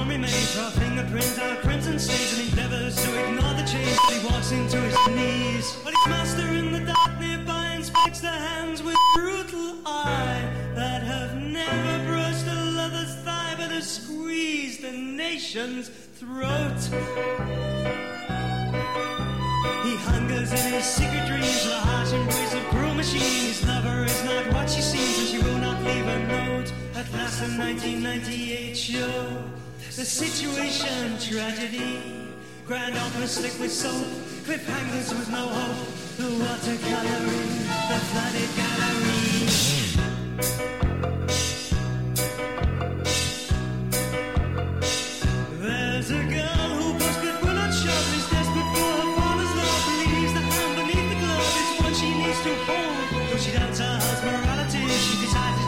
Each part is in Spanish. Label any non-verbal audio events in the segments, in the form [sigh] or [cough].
Torn remains, draw fingerprints out crimson stains, and endeavors to ignore the change. But he walks into his knees. But his master in the dark nearby inspects the hands with brutal eye that have never brushed a lover's thigh, but have squeezed a nation's throat. He hungers in his secret dreams, the harsh embrace of cruel machines. His lover is not what she seems, and she will not leave a note. At last, the 1998 show, the situation tragedy. Grand opera slick with soap, cliffhangers with no hope. The watercoloring, the flooded gallery. There's a girl who posts but not show is desperate for her father's love. Believes the hand beneath the glove is what she needs to hold. She doubts her husband's morality, she decides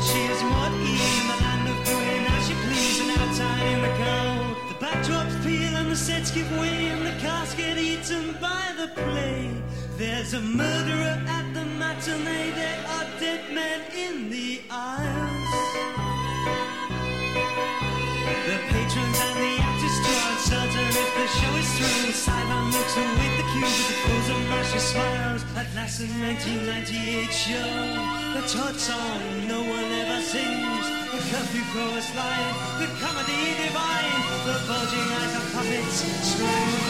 the sets give way and the cast get eaten by the play. There's a murderer at the matinee, there are dead men in the aisles. The patrons and the actors are uncertain if the show is through. Sideline looks await the cue with the of malicious smiles. At last, the 1998 show, the Todd song no one ever sings. The curfew chorus line, the comedy divine, the bulging eyes of puppets strung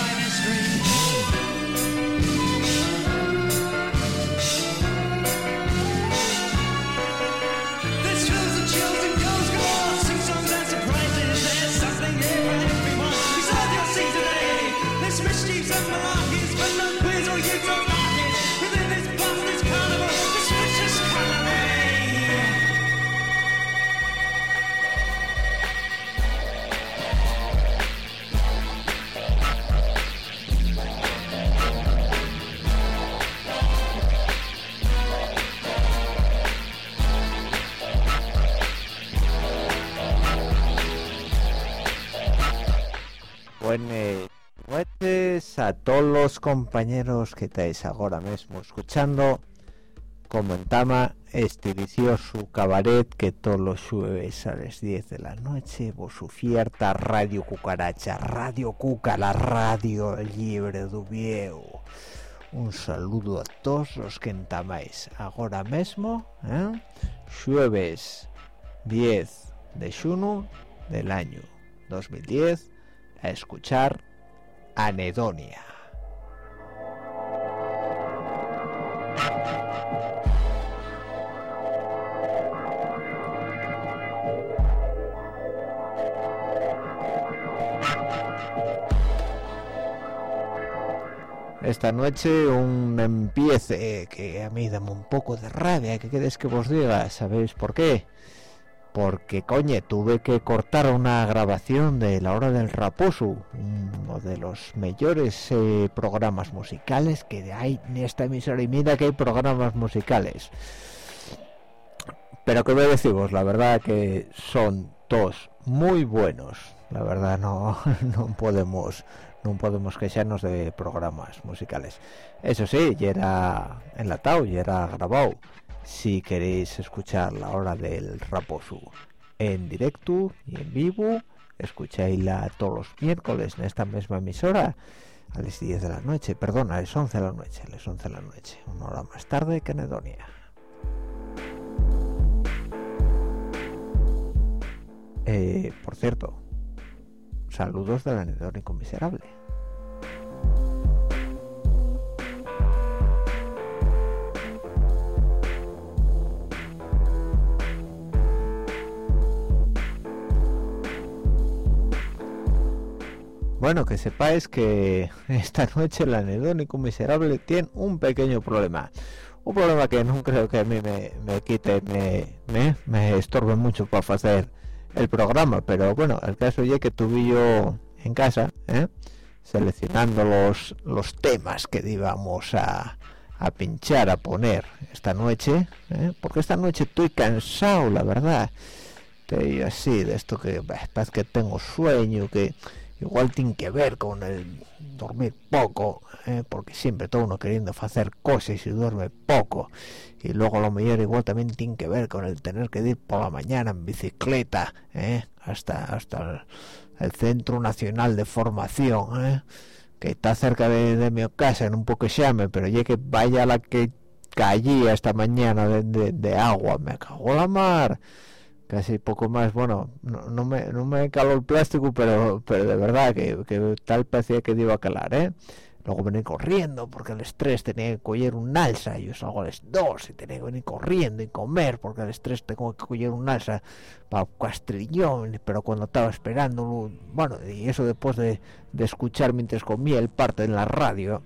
Buenas noches a todos los compañeros que estáis ahora mismo escuchando comentaba este vicioso cabaret que todos los jueves a las 10 de la noche vos ofierta Radio Cucaracha, Radio Cuca, la radio libre viejo. Un saludo a todos los que entamáis ahora mismo, ¿eh? jueves 10 de junio del año 2010 a escuchar Anedonia. Esta noche un empiece que a mí dame un poco de rabia, que queréis que vos diga, ¿sabéis por qué? Porque coñe tuve que cortar una grabación de La Hora del Raposo, uno de los mejores eh, programas musicales que hay en esta emisora y mira que hay programas musicales. Pero que voy a deciros, la verdad que son todos muy buenos. La verdad no, [laughs] no podemos no podemos quejarnos de programas musicales. Eso sí, ya era enlatado, ya era grabado si queréis escuchar la hora del raposo en directo y en vivo escucháisla todos los miércoles en esta misma emisora a las 10 de la noche, perdón, a las 11 de la noche, a las 11 de la noche, una hora más tarde que Anedonia. Eh, por cierto, saludos del anedónico miserable. Bueno, que sepáis que [laughs] esta noche el anedónico miserable tiene un pequeño problema. Un problema que no creo que a mí me, quite, me, me, me, estorbe mucho para hacer el programa, pero bueno, el caso ya que tuve yo en casa, ¿eh? seleccionando los, los temas que íbamos a, a pinchar, a poner esta noche, ¿eh? porque esta noche estoy cansado, la verdad. Estoy así, de esto que parece que tengo sueño, que igual tiene que ver con el dormir poco ¿eh? porque siempre todo uno queriendo hacer cosas y duerme poco y luego lo mejor igual también tiene que ver con el tener que ir por la mañana en bicicleta ¿eh? hasta hasta el, Centro Nacional de Formación ¿eh? que está cerca de, mi casa en un poco llame pero ya que vaya la que caía esta mañana de, de agua me cago la mar casi poco más. Bueno no, me no me caló el plástico pero pero de verdad que, tal parecía que iba a calar eh luego venir corriendo porque el estrés tenía que coger un alza. Yo salgo a las dos y tenía que venir corriendo y comer porque el estrés tengo que coger un alza para castrillón. Pero cuando estaba esperando bueno y eso después de, de escuchar mientras comía el parte en la radio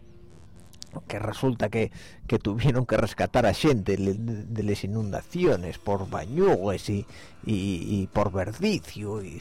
que resulta que, que tuvieron que rescatar a gente de, las inundaciones por bañugues y, y, por verdicio y